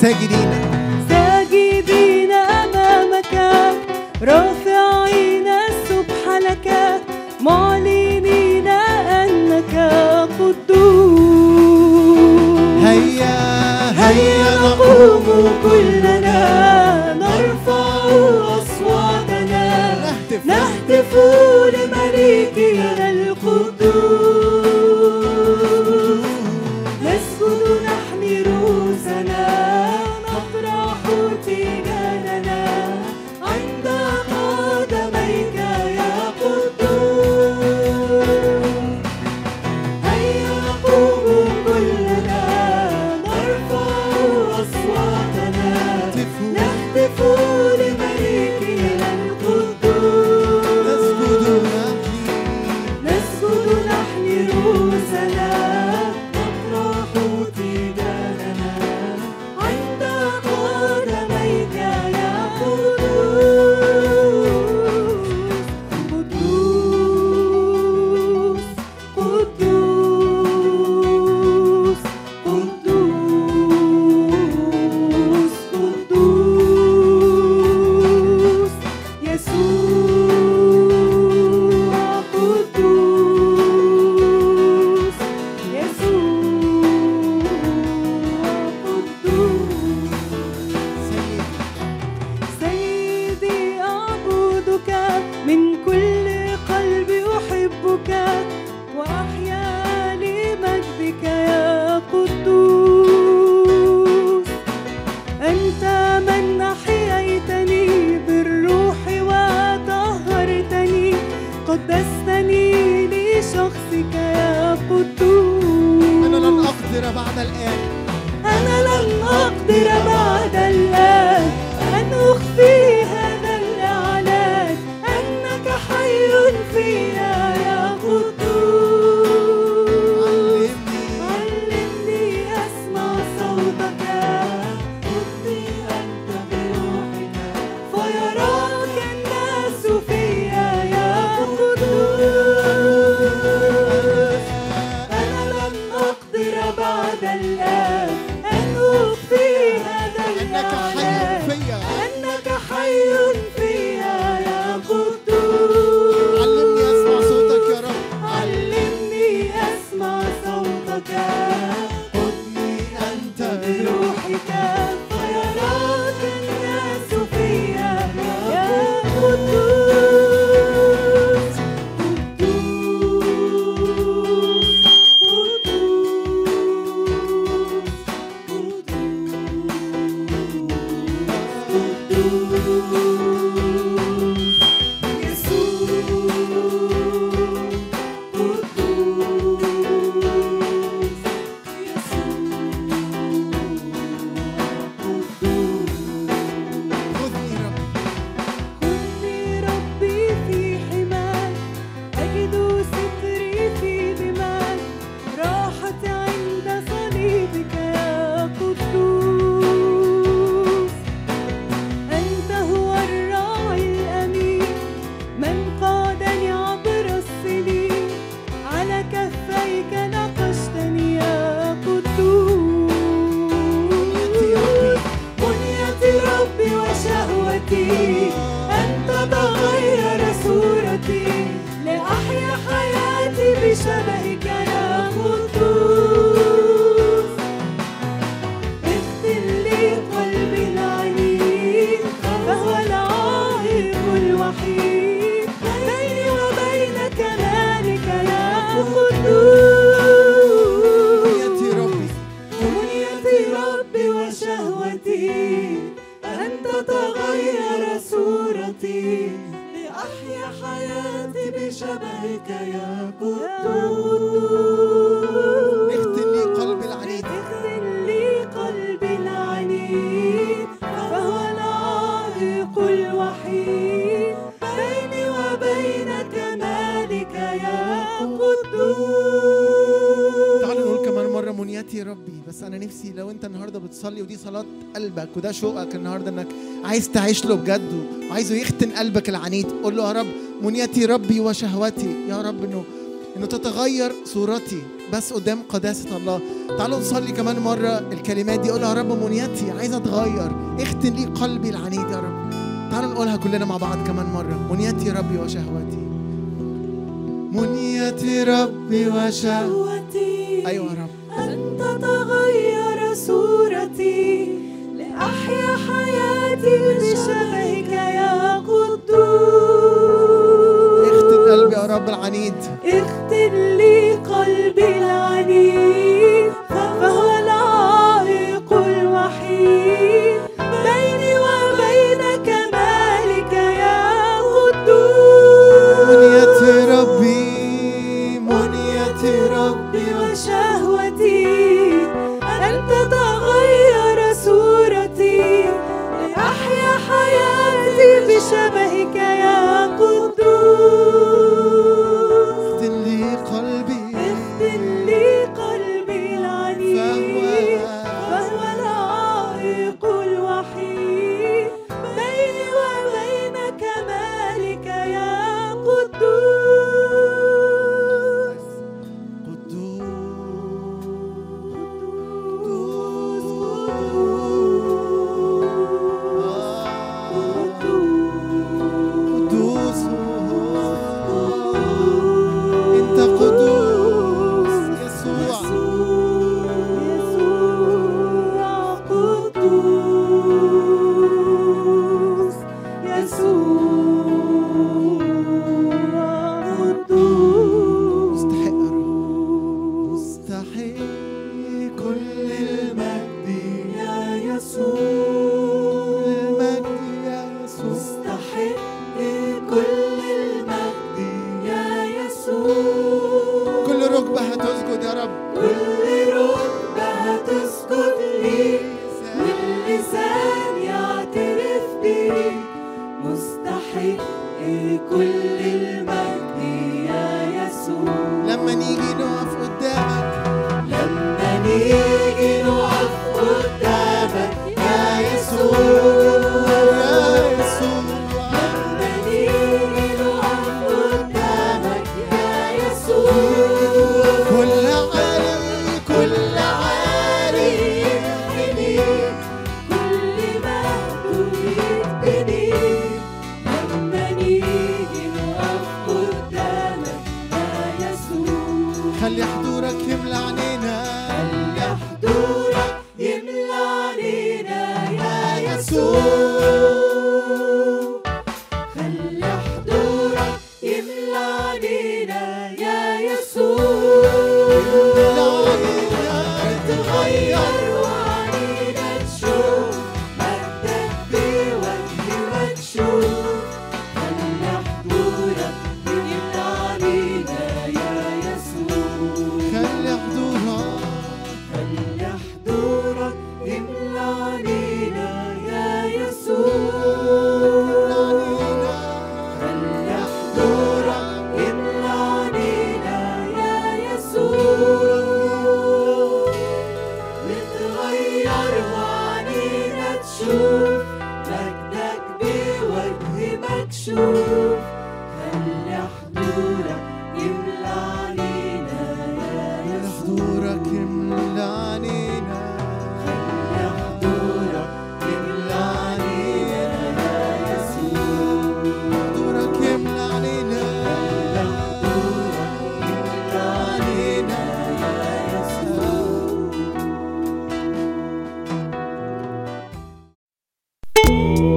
ساجدين. ساجدين أمامك رافعين السبح لك معلنين أنك قدوس. هيا هيا نقوم كلنا نرفع أصواتنا نهتف. نهتف قدستني لشخصك يا قدوس. أنا لن أقدر بعد الآن. أنا لن أقدر بعد الآن. أن أخفي بشبهك يا قدوس اختن لي قلبي العنيد. اختن لي قلبي العنيد فهو العائق الوحيد. بيني وبين كمالك يا قدوس تعالوا نقول كمان مرة منيتي ربي بس أنا نفسي لو أنت النهاردة بتصلي ودي صلاة قلبك وده شوقك النهاردة إنك عايز تعيش له بجد وعايزه يختن قلبك العنيد قول له يا رب منيتي ربي وشهوتي. يا رب انه إنه تتغير صورتي. بس قدام قداسة الله. تعالوا نصلي كمان مرة الكلمات دي. قولها يا رب منيتي عايزة اتغير اختن لي قلبي العنيد يا رب. تعالوا نقولها كلنا مع بعض كمان مرة. منيتي ربي وشهوتي. منيتي ربي وشهوتي. أيوه يا رب. أن تتغير صورتي لأحيا حياتي بشهوتي. I need. Hallelujah. You.